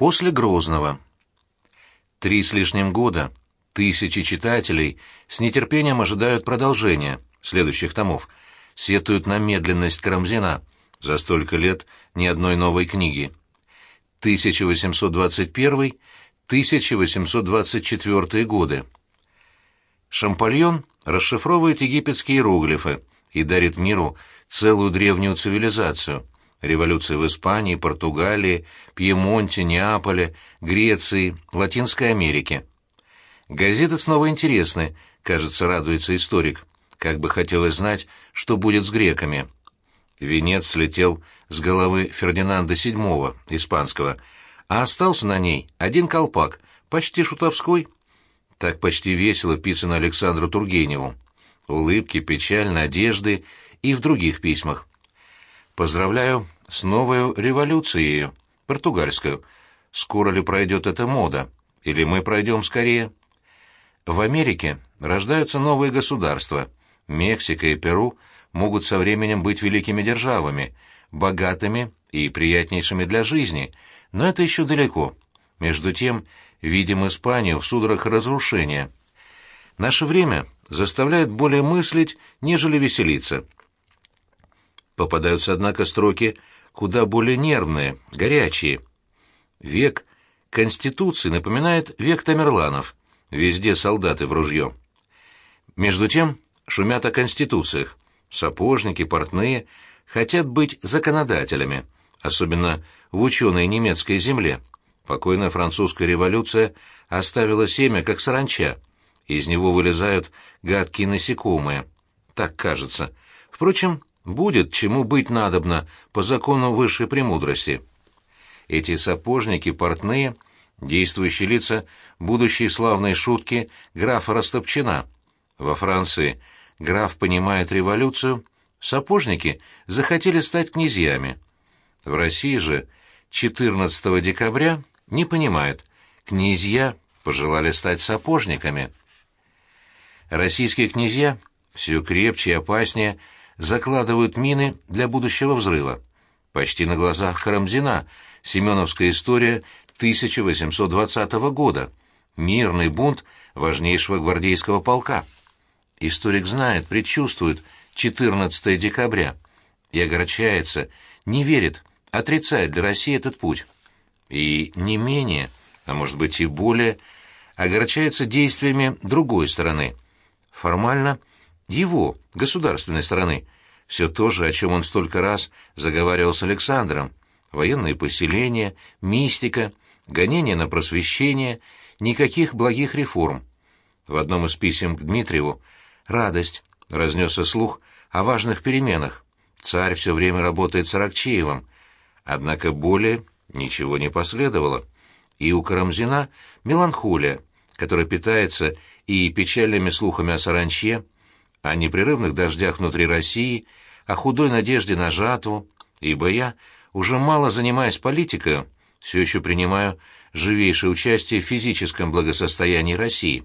После Грозного. Три с лишним года тысячи читателей с нетерпением ожидают продолжения следующих томов, сетуют на медленность Карамзина, за столько лет ни одной новой книги. 1821-1824 годы. Шампальон расшифровывает египетские иероглифы и дарит миру целую древнюю цивилизацию. Революции в Испании, Португалии, Пьемонте, Неаполе, Греции, Латинской Америке. Газеты снова интересны, кажется, радуется историк. Как бы хотелось знать, что будет с греками. Венец слетел с головы Фердинанда VII, испанского, а остался на ней один колпак, почти шутовской. Так почти весело писано Александру Тургеневу. Улыбки, печаль, надежды и в других письмах. Поздравляю с новой революцией, португальскую. Скоро ли пройдет эта мода? Или мы пройдем скорее? В Америке рождаются новые государства. Мексика и Перу могут со временем быть великими державами, богатыми и приятнейшими для жизни, но это еще далеко. Между тем, видим Испанию в судорогах разрушения. Наше время заставляет более мыслить, нежели веселиться. Попадаются, однако, строки куда более нервные, горячие. Век Конституции напоминает век Тамерланов. Везде солдаты в ружье. Между тем шумят о конституциях. Сапожники, портные хотят быть законодателями, особенно в ученой немецкой земле. Покойная французская революция оставила семя, как саранча. Из него вылезают гадкие насекомые. Так кажется. Впрочем, будет чему быть надобно по закону высшей премудрости. Эти сапожники, портные, действующие лица будущей славной шутки графа Растопчина. Во Франции граф понимает революцию, сапожники захотели стать князьями. В России же 14 декабря не понимает, князья пожелали стать сапожниками. Российские князья все крепче и опаснее закладывают мины для будущего взрыва. Почти на глазах Карамзина Семеновская история 1820 года. Мирный бунт важнейшего гвардейского полка. Историк знает, предчувствует 14 декабря и огорчается, не верит, отрицает для России этот путь. И не менее, а может быть и более, огорчается действиями другой стороны. Формально его, государственной стороны. Все то же, о чем он столько раз заговаривал с Александром. Военные поселения, мистика, гонения на просвещение, никаких благих реформ. В одном из писем к Дмитриеву «Радость», разнесся слух о важных переменах. Царь все время работает с Аракчеевым. Однако более ничего не последовало. И у Карамзина меланхолия, которая питается и печальными слухами о саранче, о непрерывных дождях внутри России, о худой надежде на жатву, ибо я, уже мало занимаясь политикой, все еще принимаю живейшее участие в физическом благосостоянии России.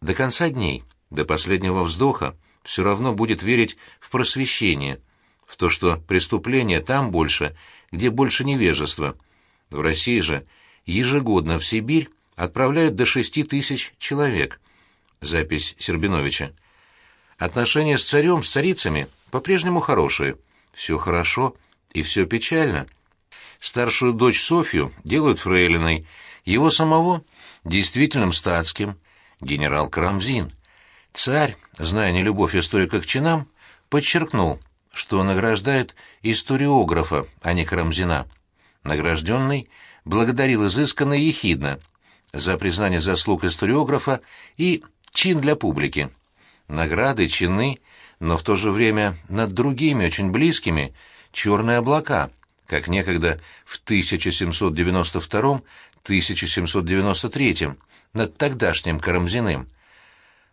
До конца дней, до последнего вздоха, все равно будет верить в просвещение, в то, что преступления там больше, где больше невежества. В России же ежегодно в Сибирь отправляют до шести тысяч человек. Запись Сербиновича. Отношения с царем, с царицами по-прежнему хорошие. Все хорошо и все печально. Старшую дочь Софью делают фрейлиной, его самого — действительным статским, генерал Крамзин. Царь, зная нелюбовь историка к чинам, подчеркнул, что награждает историографа, а не Карамзина. Награжденный благодарил изысканно и ехидно за признание заслуг историографа и чин для публики. Награды, чины, но в то же время над другими, очень близкими, черные облака, как некогда в 1792-1793 над тогдашним Карамзиным.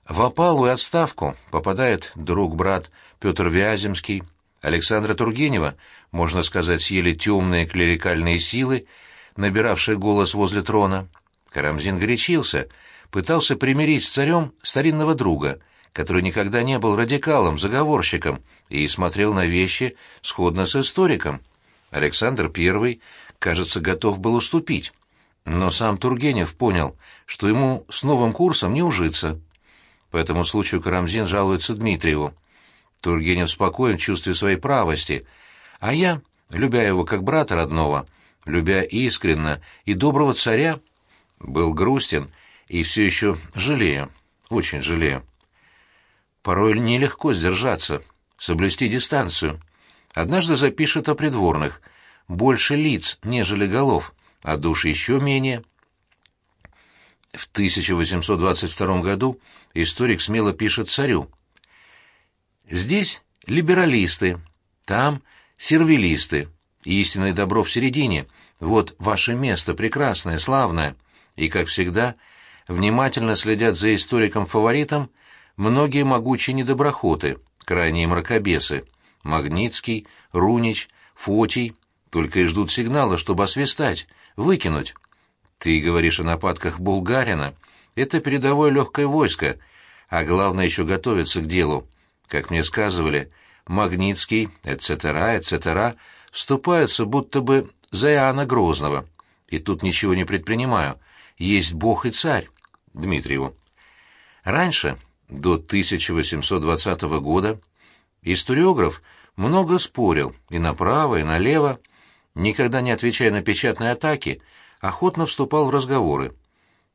В опалу и отставку попадает друг-брат Петр Вяземский, Александра Тургенева, можно сказать, съели темные клерикальные силы, набиравшие голос возле трона. Карамзин горячился, пытался примирить с царем старинного друга, который никогда не был радикалом, заговорщиком и смотрел на вещи сходно с историком. Александр I, кажется, готов был уступить. Но сам Тургенев понял, что ему с новым курсом не ужиться. По этому случаю Карамзин жалуется Дмитриеву. Тургенев спокоен в чувстве своей правости, а я, любя его как брата родного, любя искренно и доброго царя, был грустен и все еще жалею, очень жалею. Порой нелегко сдержаться, соблюсти дистанцию. Однажды запишет о придворных. Больше лиц, нежели голов, а душ еще менее. В 1822 году историк смело пишет царю. «Здесь либералисты, там сервилисты, истинное добро в середине. Вот ваше место прекрасное, славное». И, как всегда, внимательно следят за историком-фаворитом многие могучие недоброхоты, крайние мракобесы, Магнитский, Рунич, Фотий, только и ждут сигнала, чтобы освистать, выкинуть. Ты говоришь о нападках Булгарина. Это передовое легкое войско, а главное еще готовится к делу. Как мне сказывали, Магнитский, etc., etc., вступаются будто бы за Иоанна Грозного. И тут ничего не предпринимаю. Есть Бог и царь. Дмитриеву. Раньше, до 1820 года, историограф много спорил и направо, и налево, никогда не отвечая на печатные атаки, охотно вступал в разговоры.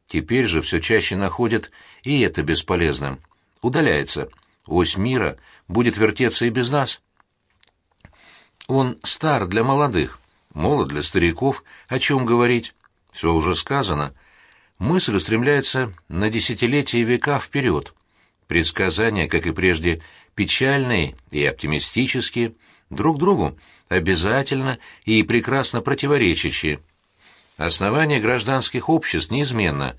Теперь же все чаще находят и это бесполезным. Удаляется. Ось мира будет вертеться и без нас. Он стар для молодых, молод для стариков, о чем говорить. Все уже сказано. Мысль устремляется на десятилетия и века вперед. Предсказания, как и прежде, печальные и оптимистические, друг другу обязательно и прекрасно противоречащие. Основание гражданских обществ неизменно.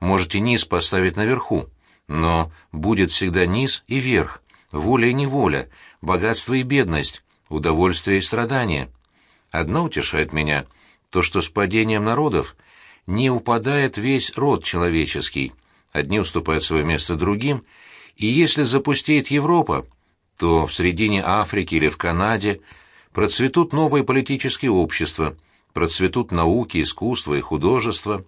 Можете низ поставить наверху, но будет всегда низ и верх, воля и неволя, богатство и бедность, удовольствие и страдания. Одно утешает меня — то, что с падением народов не упадает весь род человеческий, одни уступают свое место другим, и если запустеет Европа, то в середине Африки или в Канаде процветут новые политические общества, процветут науки, искусство и художество.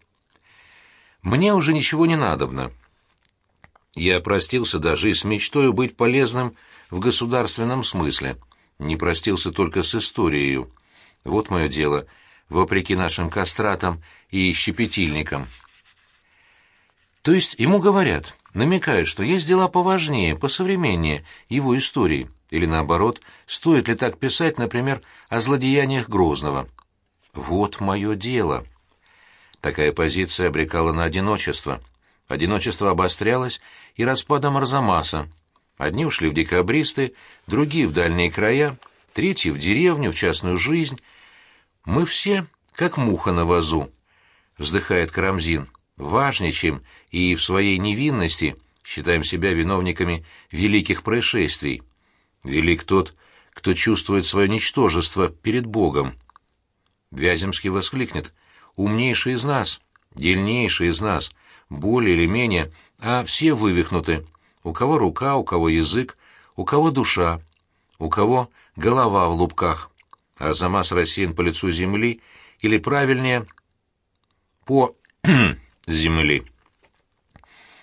Мне уже ничего не надобно. Я простился даже и с мечтой быть полезным в государственном смысле. Не простился только с историей. Вот мое дело, вопреки нашим кастратам и щепетильникам. То есть ему говорят, намекают, что есть дела поважнее, посовременнее его истории, или наоборот, стоит ли так писать, например, о злодеяниях Грозного. Вот мое дело. Такая позиция обрекала на одиночество. Одиночество обострялось и распадом Арзамаса. Одни ушли в декабристы, другие в дальние края, третьи в деревню, в частную жизнь. Мы все как муха на вазу, вздыхает Карамзин. Важничаем и в своей невинности считаем себя виновниками великих происшествий. Велик тот, кто чувствует свое ничтожество перед Богом. Вяземский воскликнет «Умнейший из нас, дельнейший из нас, более или менее, а все вывихнуты. У кого рука, у кого язык, у кого душа, у кого голова в лупках, а замас рассеян по лицу земли, или правильнее, по земли».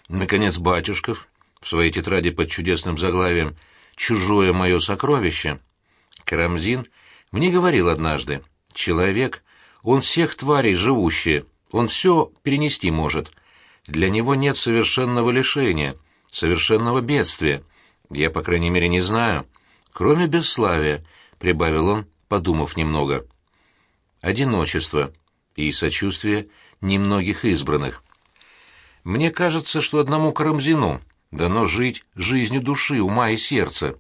Наконец Батюшков в своей тетради под чудесным заглавием «Чужое мое сокровище» Карамзин мне говорил однажды — Человек, он всех тварей живущие, он все перенести может. Для него нет совершенного лишения, совершенного бедствия. Я, по крайней мере, не знаю. Кроме бесславия, — прибавил он, подумав немного. Одиночество и сочувствие немногих избранных. Мне кажется, что одному Карамзину дано жить жизнью души, ума и сердца.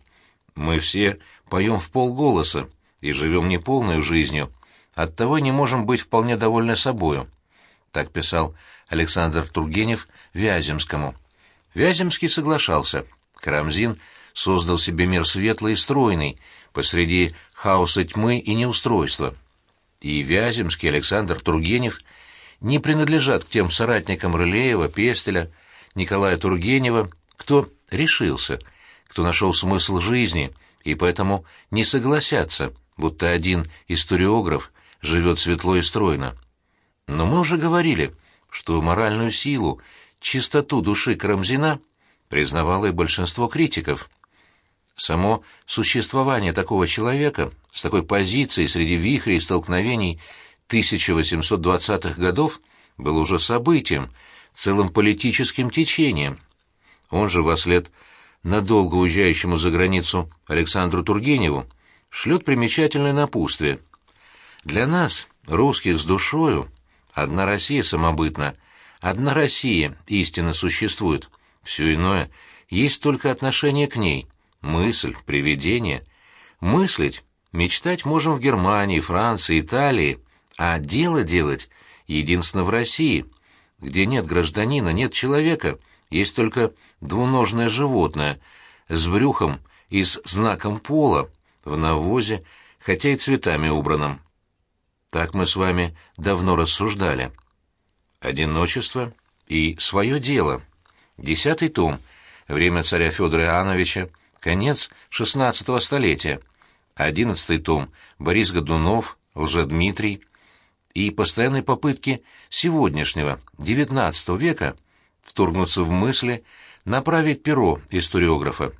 Мы все поем в полголоса и живем неполной жизнью, Оттого не можем быть вполне довольны собою. Так писал Александр Тургенев Вяземскому. Вяземский соглашался. Карамзин создал себе мир светлый и стройный, посреди хаоса тьмы и неустройства. И Вяземский, Александр Тургенев не принадлежат к тем соратникам Рылеева, Пестеля, Николая Тургенева, кто решился, кто нашел смысл жизни, и поэтому не согласятся, будто один историограф живет светло и стройно. Но мы уже говорили, что моральную силу, чистоту души Карамзина признавало и большинство критиков. Само существование такого человека с такой позицией среди вихрей и столкновений 1820-х годов было уже событием, целым политическим течением. Он же, во след надолго уезжающему за границу Александру Тургеневу, шлет примечательное напутствие. Для нас, русских с душою, одна Россия самобытна, одна Россия истинно существует, все иное есть только отношение к ней, мысль, привидение. Мыслить, мечтать можем в Германии, Франции, Италии, а дело делать единственно в России, где нет гражданина, нет человека, есть только двуножное животное с брюхом и с знаком пола, в навозе, хотя и цветами убранным. Так мы с вами давно рассуждали. Одиночество и свое дело. Десятый том. Время царя Федора Иоанновича. Конец шестнадцатого столетия. Одиннадцатый том. Борис Годунов, Лжедмитрий. И постоянные попытки сегодняшнего, девятнадцатого века, вторгнуться в мысли, направить перо историографа.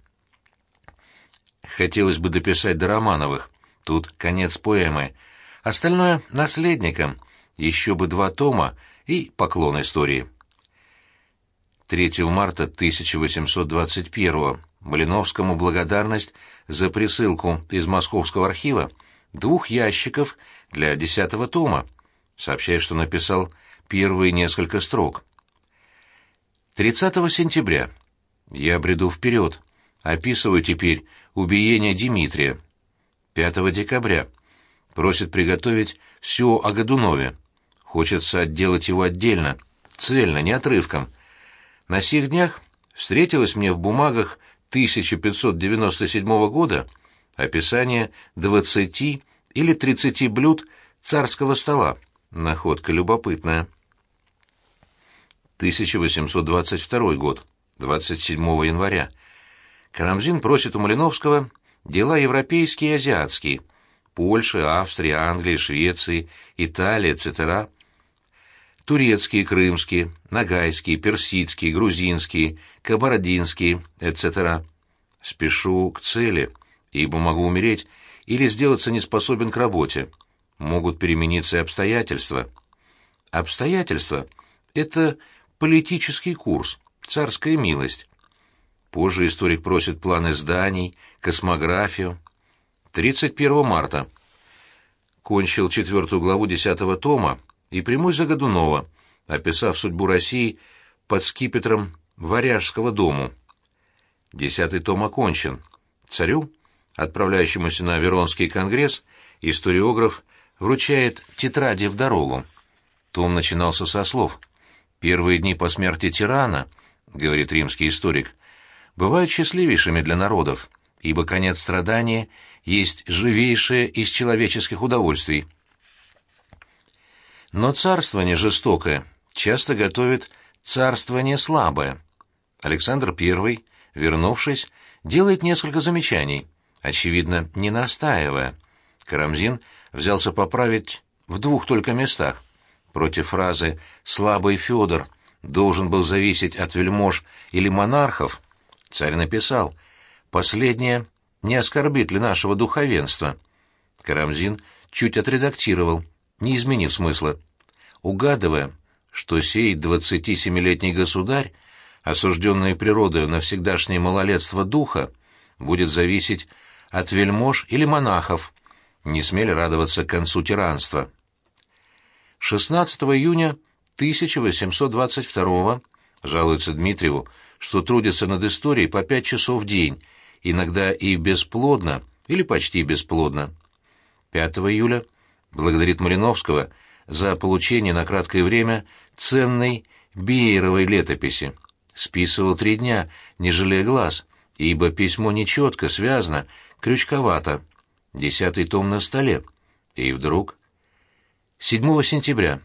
Хотелось бы дописать до Романовых. Тут конец поэмы. Остальное — наследникам. Еще бы два тома и поклон истории. 3 марта 1821 Малиновскому благодарность за присылку из Московского архива двух ящиков для десятого тома, сообщая, что написал первые несколько строк. 30 сентября. Я бреду вперед. Описываю теперь убиение Дмитрия. 5 декабря. Просит приготовить все о Годунове. Хочется отделать его отдельно, цельно, не отрывком. На сих днях встретилось мне в бумагах 1597 года описание 20 или 30 блюд царского стола. Находка любопытная. 1822 год, 27 января. Карамзин просит у Малиновского дела европейские и азиатские, Польши, Австрии, Англии, Швеции, Италии, etc., турецкие, крымские, нагайские, персидские, грузинские, кабардинские, etc. Спешу к цели, ибо могу умереть или сделаться неспособен к работе. Могут перемениться и обстоятельства. Обстоятельства — это политический курс, царская милость. Позже историк просит планы зданий, космографию. 31 марта. Кончил четвертую главу десятого тома и примусь за Годунова, описав судьбу России под скипетром Варяжского дому. Десятый том окончен. Царю, отправляющемуся на Веронский конгресс, историограф вручает тетради в дорогу. Том начинался со слов. «Первые дни по смерти тирана, — говорит римский историк, — бывают счастливейшими для народов, ибо конец страдания есть живейшее из человеческих удовольствий. Но царствование жестокое часто готовит царствование слабое. Александр I, вернувшись, делает несколько замечаний, очевидно, не настаивая. Карамзин взялся поправить в двух только местах. Против фразы «слабый Федор» должен был зависеть от вельмож или монархов, Царь написал, «Последнее не оскорбит ли нашего духовенства?» Карамзин чуть отредактировал, не изменив смысла, угадывая, что сей двадцатисемилетний государь, осужденный природою на всегдашнее малолетство духа, будет зависеть от вельмож или монахов, не смели радоваться концу тиранства. 16 июня 1822 жалуется Дмитриеву, что трудятся над историей по пять часов в день, иногда и бесплодно, или почти бесплодно. 5 июля благодарит Мариновского за получение на краткое время ценной Биеровой летописи. Списывал три дня, не жалея глаз, ибо письмо нечетко, связано, крючковато. Десятый том на столе. И вдруг... 7 сентября.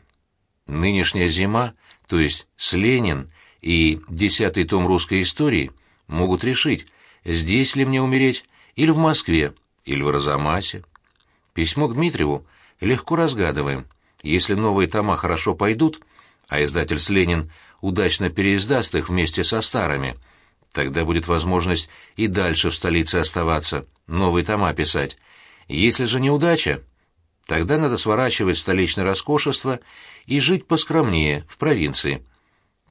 Нынешняя зима, то есть с Ленин, и десятый том русской истории могут решить, здесь ли мне умереть, или в Москве, или в Розамасе. Письмо к Дмитриеву легко разгадываем. Если новые тома хорошо пойдут, а издатель Ленин удачно переиздаст их вместе со старыми, тогда будет возможность и дальше в столице оставаться, новые тома писать. Если же неудача, тогда надо сворачивать столичное роскошество и жить поскромнее, в провинции.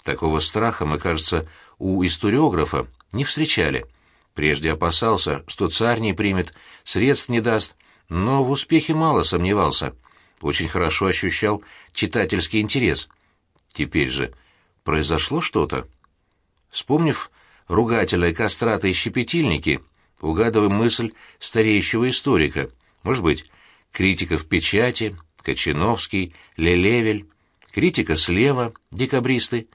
Такого страха, мы, кажется, у историографа не встречали. Прежде опасался, что царь не примет, средств не даст, но в успехе мало сомневался. Очень хорошо ощущал читательский интерес. Теперь же произошло что-то. Вспомнив ругательные кастраты и щепетильники, угадываем мысль стареющего историка. Может быть, критика в печати, Кочиновский, Лелевель, критика слева, декабристы,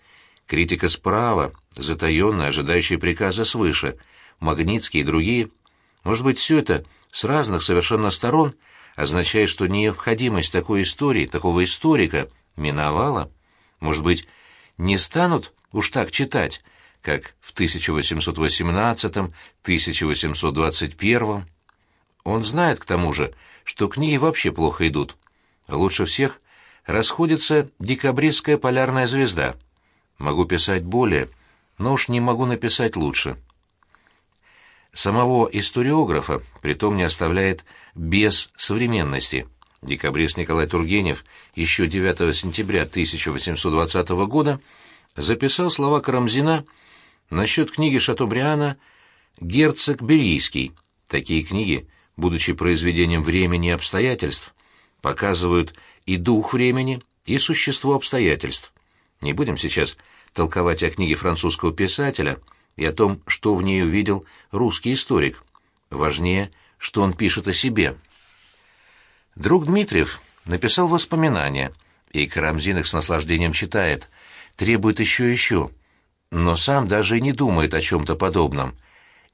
критика справа, затаенная, ожидающая приказа свыше, Магнитский и другие. Может быть, все это с разных совершенно сторон означает, что необходимость такой истории, такого историка, миновала? Может быть, не станут уж так читать, как в 1818-1821? Он знает, к тому же, что книги вообще плохо идут. Лучше всех расходится декабристская полярная звезда. Могу писать более, но уж не могу написать лучше. Самого историографа притом не оставляет без современности. Декабрист Николай Тургенев еще 9 сентября 1820 года записал слова Карамзина насчет книги Шатобриана «Герцог Берийский». Такие книги, будучи произведением времени и обстоятельств, показывают и дух времени, и существо обстоятельств. Не будем сейчас толковать о книге французского писателя – и о том, что в ней увидел русский историк. Важнее, что он пишет о себе. Друг Дмитриев написал воспоминания, и Карамзин их с наслаждением читает, требует еще и еще, но сам даже и не думает о чем-то подобном.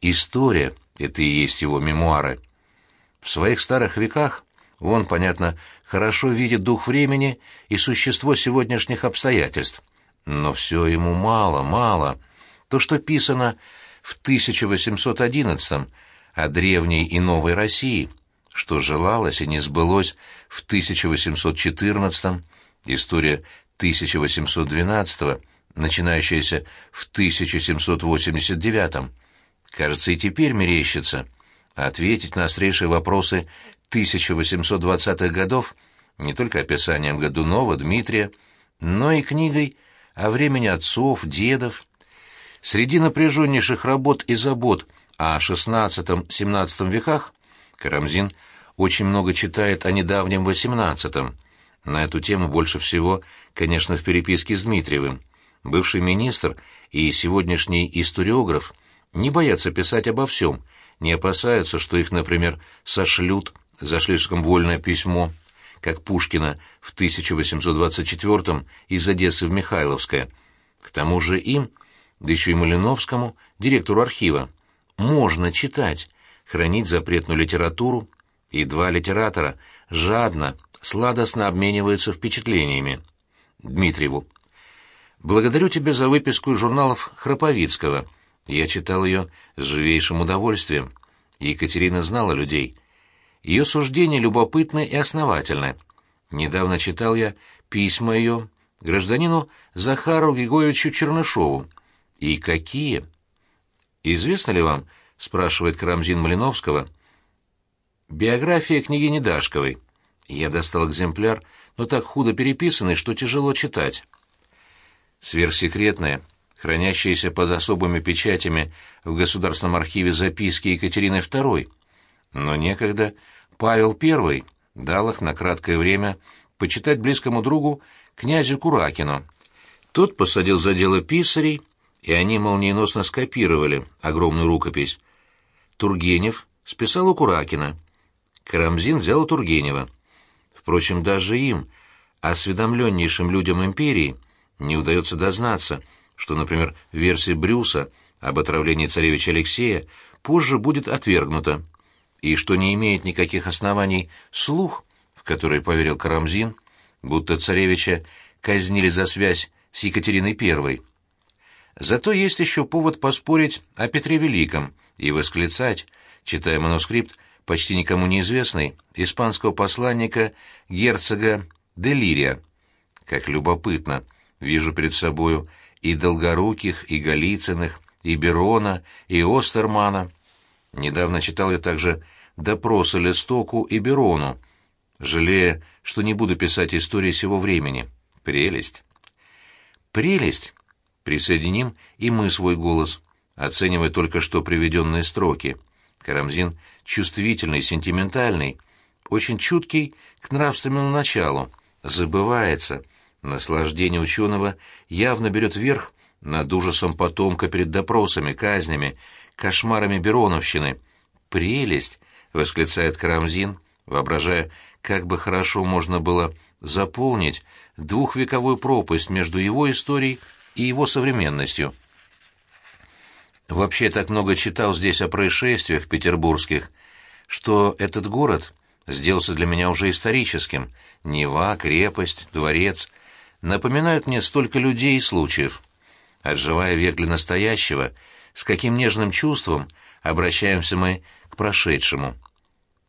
История — это и есть его мемуары. В своих старых веках он, понятно, хорошо видит дух времени и существо сегодняшних обстоятельств. Но все ему мало, мало — то, что писано в 1811 о древней и новой России, что желалось и не сбылось в 1814 история 1812 начинающаяся в 1789 кажется, и теперь мерещится. Ответить на острейшие вопросы 1820-х годов не только описанием Годунова, Дмитрия, но и книгой о времени отцов, дедов, Среди напряженнейших работ и забот о XVI-XVII веках Карамзин очень много читает о недавнем XVIII. На эту тему больше всего, конечно, в переписке с Дмитриевым. Бывший министр и сегодняшний историограф не боятся писать обо всем, не опасаются, что их, например, сошлют за слишком вольное письмо, как Пушкина в 1824 из Одессы в Михайловское. К тому же им да еще и Малиновскому, директору архива, можно читать, хранить запретную литературу, и два литератора жадно, сладостно обмениваются впечатлениями. Дмитриеву. «Благодарю тебя за выписку журналов Храповицкого. Я читал ее с живейшим удовольствием. Екатерина знала людей. Ее суждения любопытны и основательны. Недавно читал я письма ее гражданину Захару Григорьевичу Чернышову, «И какие?» «Известно ли вам?» — спрашивает Карамзин Малиновского. «Биография княгини Дашковой. Я достал экземпляр, но так худо переписанный, что тяжело читать. Сверхсекретная, хранящаяся под особыми печатями в Государственном архиве записки Екатерины II. Но некогда Павел I дал их на краткое время почитать близкому другу князю Куракину. Тот посадил за дело писарей, и они молниеносно скопировали огромную рукопись. Тургенев списал у Куракина. Карамзин взял у Тургенева. Впрочем, даже им, осведомленнейшим людям империи, не удается дознаться, что, например, версия Брюса об отравлении царевича Алексея позже будет отвергнута, и что не имеет никаких оснований слух, в который поверил Карамзин, будто царевича казнили за связь с Екатериной I. Зато есть еще повод поспорить о Петре Великом и восклицать, читая манускрипт почти никому неизвестный, испанского посланника герцога Делирия. Как любопытно, вижу перед собою и Долгоруких, и Голицыных, и Берона, и Остермана. Недавно читал я также допросы Листоку и Берону, жалея, что не буду писать истории сего времени. Прелесть. Прелесть. Присоединим и мы свой голос, оценивая только что приведенные строки. Карамзин чувствительный, сентиментальный, очень чуткий к нравственному началу, забывается. Наслаждение ученого явно берет верх над ужасом потомка перед допросами, казнями, кошмарами Бероновщины. «Прелесть!» — восклицает Карамзин, воображая, как бы хорошо можно было заполнить двухвековую пропасть между его историей и его современностью. Вообще так много читал здесь о происшествиях петербургских, что этот город сделался для меня уже историческим. Нева, крепость, дворец напоминают мне столько людей и случаев. Отживая век для настоящего, с каким нежным чувством обращаемся мы к прошедшему.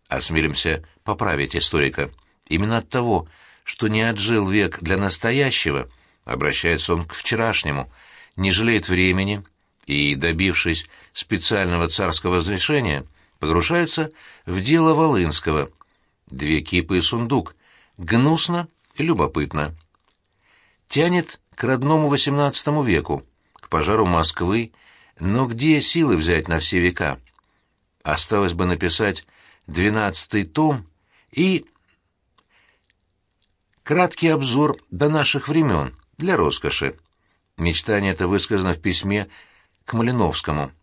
Осмелимся поправить историка. Именно от того, что не отжил век для настоящего, обращается он к вчерашнему, не жалеет времени и, добившись специального царского разрешения, погружается в дело Волынского. Две кипы и сундук. Гнусно и любопытно. Тянет к родному XVIII веку, к пожару Москвы, но где силы взять на все века? Осталось бы написать двенадцатый том и краткий обзор до наших времен для роскоши. Мечтание это высказано в письме к Малиновскому.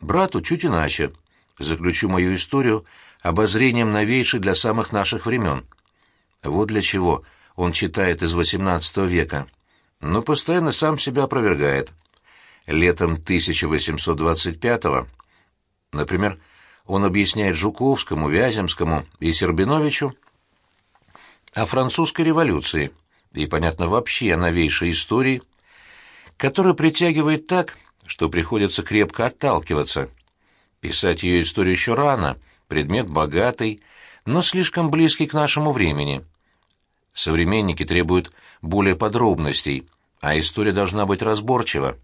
Брату чуть иначе. Заключу мою историю обозрением новейшей для самых наших времен. Вот для чего он читает из XVIII века, но постоянно сам себя опровергает. Летом 1825-го, например, он объясняет Жуковскому, Вяземскому и Сербиновичу о французской революции и, понятно, вообще о новейшей истории, которая притягивает так, что приходится крепко отталкиваться. Писать ее историю еще рано, предмет богатый, но слишком близкий к нашему времени. Современники требуют более подробностей, а история должна быть разборчива.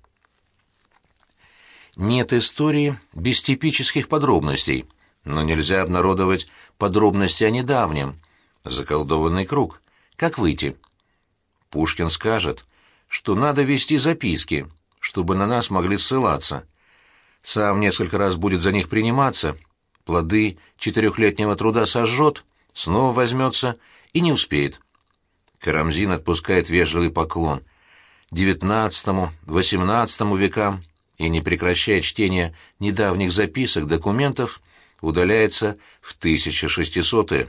Нет истории без типических подробностей, но нельзя обнародовать подробности о недавнем. Заколдованный круг. Как выйти? Пушкин скажет, что надо вести записки, чтобы на нас могли ссылаться. Сам несколько раз будет за них приниматься, плоды четырехлетнего труда сожжет, снова возьмется и не успеет. Карамзин отпускает вежливый поклон девятнадцатому, восемнадцатому векам, и, не прекращая чтения недавних записок, документов, удаляется в 1600-е.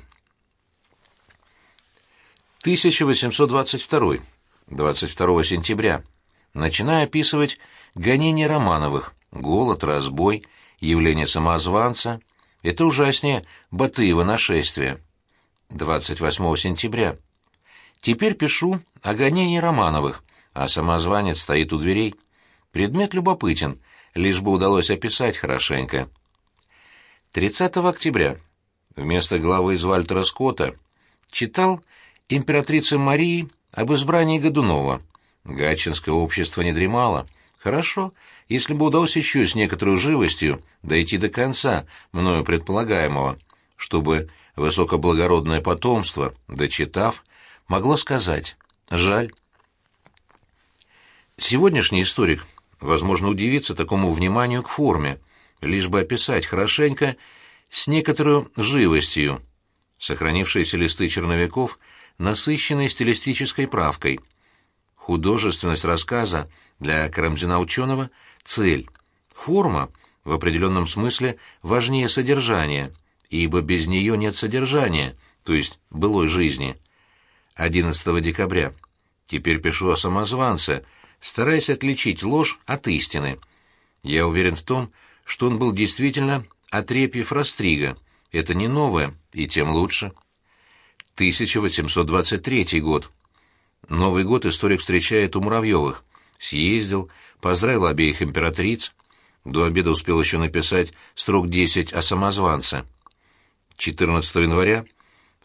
1822. 22 сентября. Начиная описывать гонения Романовых, голод, разбой, явление самозванца. Это ужаснее Батыева нашествия. 28 сентября. Теперь пишу о гонении Романовых, а самозванец стоит у дверей. Предмет любопытен, лишь бы удалось описать хорошенько. 30 октября вместо главы из Вальтера Скотта читал императрице Марии об избрании Годунова. Гатчинское общество не дремало. Хорошо, если бы удалось еще с некоторой живостью дойти до конца мною предполагаемого, чтобы высокоблагородное потомство, дочитав, могло сказать «жаль». Сегодняшний историк Возможно, удивиться такому вниманию к форме, лишь бы описать хорошенько, с некоторой живостью, сохранившиеся листы черновиков, насыщенные стилистической правкой. Художественность рассказа для Карамзина-ученого — цель. Форма, в определенном смысле, важнее содержания, ибо без нее нет содержания, то есть былой жизни. 11 декабря. Теперь пишу о самозванце — стараясь отличить ложь от истины. Я уверен в том, что он был действительно Отрепьев Растрига. Это не новое, и тем лучше. 1823 год. Новый год историк встречает у Муравьевых. Съездил, поздравил обеих императриц. До обеда успел еще написать строк 10 о самозванце. 14 января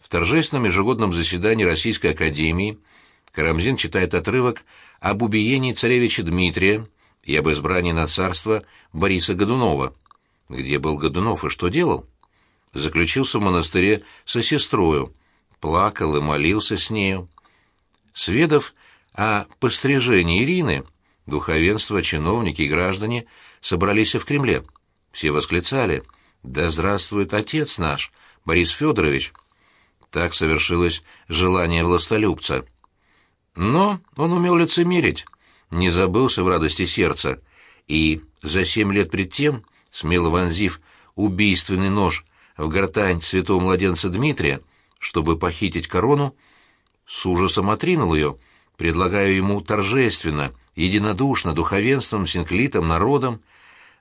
в торжественном ежегодном заседании Российской Академии Карамзин читает отрывок об убиении царевича Дмитрия и об избрании на царство Бориса Годунова. Где был Годунов и что делал? Заключился в монастыре со сестрою, плакал и молился с нею. Сведов о пострижении Ирины, духовенство, чиновники и граждане собрались в Кремле. Все восклицали «Да здравствует отец наш, Борис Федорович!» Так совершилось желание властолюбца. Но он умел лицемерить, не забылся в радости сердца, и за семь лет пред тем, смело вонзив убийственный нож в гортань святого младенца Дмитрия, чтобы похитить корону, с ужасом отринул ее, предлагая ему торжественно, единодушно, духовенством, синклитом, народом,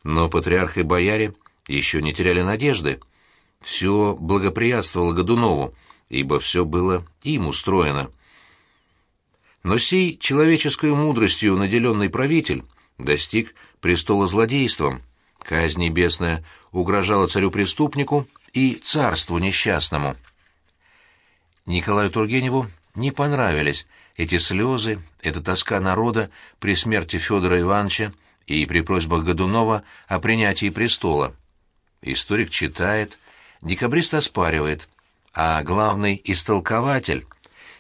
но патриарх и бояре еще не теряли надежды. Все благоприятствовало Годунову, ибо все было им устроено. Но сей человеческой мудростью наделенный правитель достиг престола злодейством. Казнь небесная угрожала царю-преступнику и царству несчастному. Николаю Тургеневу не понравились эти слезы, эта тоска народа при смерти Федора Ивановича и при просьбах Годунова о принятии престола. Историк читает, декабрист оспаривает, а главный истолкователь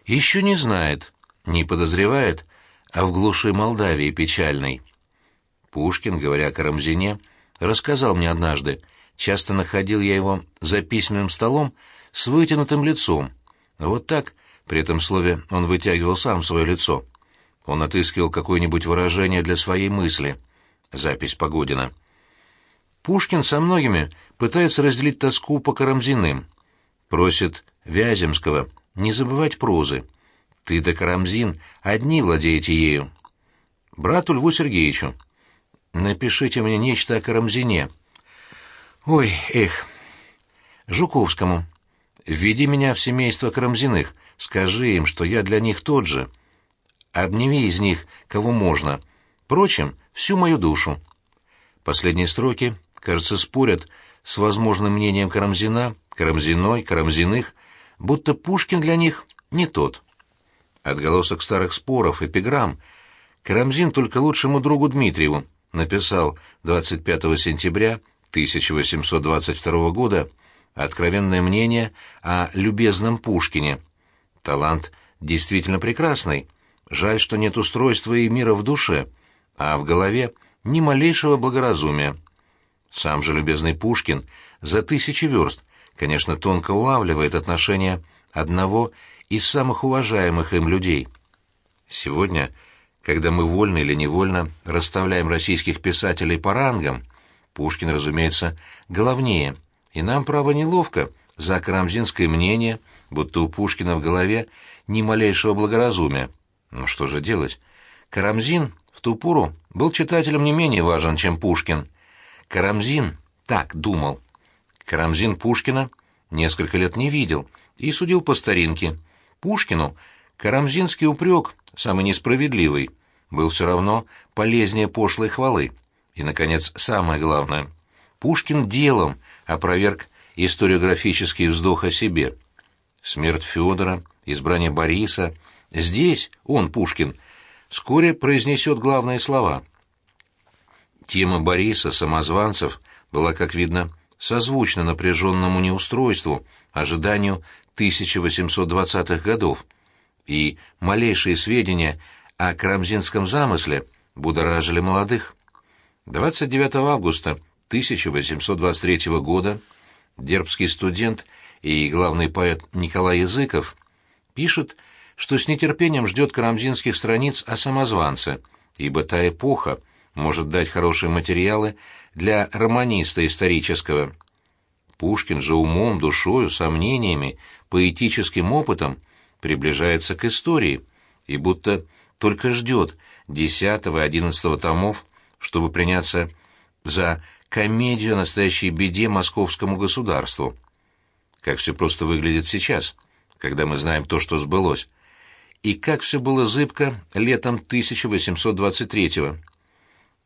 еще не знает, не подозревает, а в глуши Молдавии печальной. Пушкин, говоря о Карамзине, рассказал мне однажды, часто находил я его за письменным столом с вытянутым лицом. Вот так, при этом слове он вытягивал сам свое лицо. Он отыскивал какое-нибудь выражение для своей мысли. Запись Погодина. Пушкин со многими пытается разделить тоску по Карамзиным. Просит Вяземского не забывать прозы. Ты да Карамзин одни владеете ею. Брату Льву Сергеевичу. Напишите мне нечто о Карамзине. Ой, эх. Жуковскому. Введи меня в семейство Карамзиных. Скажи им, что я для них тот же. Обними из них, кого можно. Впрочем, всю мою душу. Последние строки, кажется, спорят с возможным мнением Карамзина, Карамзиной, Карамзиных, будто Пушкин для них не тот. Отголосок старых споров, эпиграмм. Карамзин только лучшему другу Дмитриеву написал 25 сентября 1822 года откровенное мнение о любезном Пушкине. Талант действительно прекрасный. Жаль, что нет устройства и мира в душе, а в голове ни малейшего благоразумия. Сам же любезный Пушкин за тысячи верст, конечно, тонко улавливает отношения одного из самых уважаемых им людей. Сегодня, когда мы вольно или невольно расставляем российских писателей по рангам, Пушкин, разумеется, главнее, и нам, право, неловко за карамзинское мнение, будто у Пушкина в голове ни малейшего благоразумия. Ну что же делать? Карамзин в ту пору был читателем не менее важен, чем Пушкин. Карамзин так думал. Карамзин Пушкина несколько лет не видел и судил по старинке — Пушкину карамзинский упрек, самый несправедливый, был все равно полезнее пошлой хвалы. И, наконец, самое главное. Пушкин делом опроверг историографический вздох о себе. Смерть Федора, избрание Бориса. Здесь он, Пушкин, вскоре произнесет главные слова. Тема Бориса, самозванцев, была, как видно, созвучна напряженному неустройству, ожиданию 1820-х годов, и малейшие сведения о крамзинском замысле будоражили молодых. 29 августа 1823 года дербский студент и главный поэт Николай Языков пишет, что с нетерпением ждет карамзинских страниц о самозванце, ибо та эпоха может дать хорошие материалы для романиста исторического. Пушкин же умом, душою, сомнениями, поэтическим опытом приближается к истории и будто только ждет десятого и одиннадцатого томов, чтобы приняться за комедию о настоящей беде московскому государству. Как все просто выглядит сейчас, когда мы знаем то, что сбылось. И как все было зыбко летом 1823-го.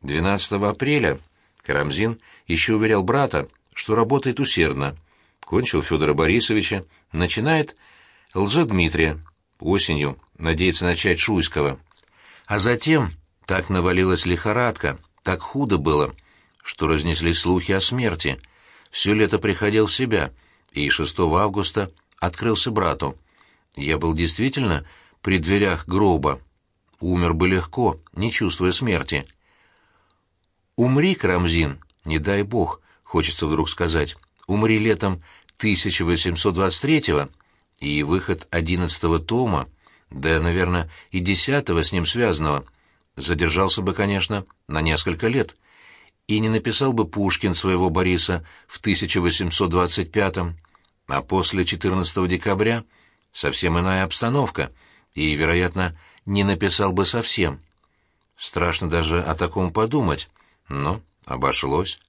12 апреля Карамзин еще уверял брата, что работает усердно. кончил Федора Борисовича, начинает Лжедмитрия, осенью надеется начать Шуйского. А затем так навалилась лихорадка, так худо было, что разнеслись слухи о смерти. Все лето приходил в себя, и 6 августа открылся брату. Я был действительно при дверях гроба. Умер бы легко, не чувствуя смерти. «Умри, Карамзин, не дай бог», — хочется вдруг сказать. «Умри летом 1823-го, и выход одиннадцатого тома, да, наверное, и десятого с ним связанного, задержался бы, конечно, на несколько лет, и не написал бы Пушкин своего Бориса в 1825-м, а после 14 декабря совсем иная обстановка, и, вероятно, не написал бы совсем. Страшно даже о таком подумать, но обошлось.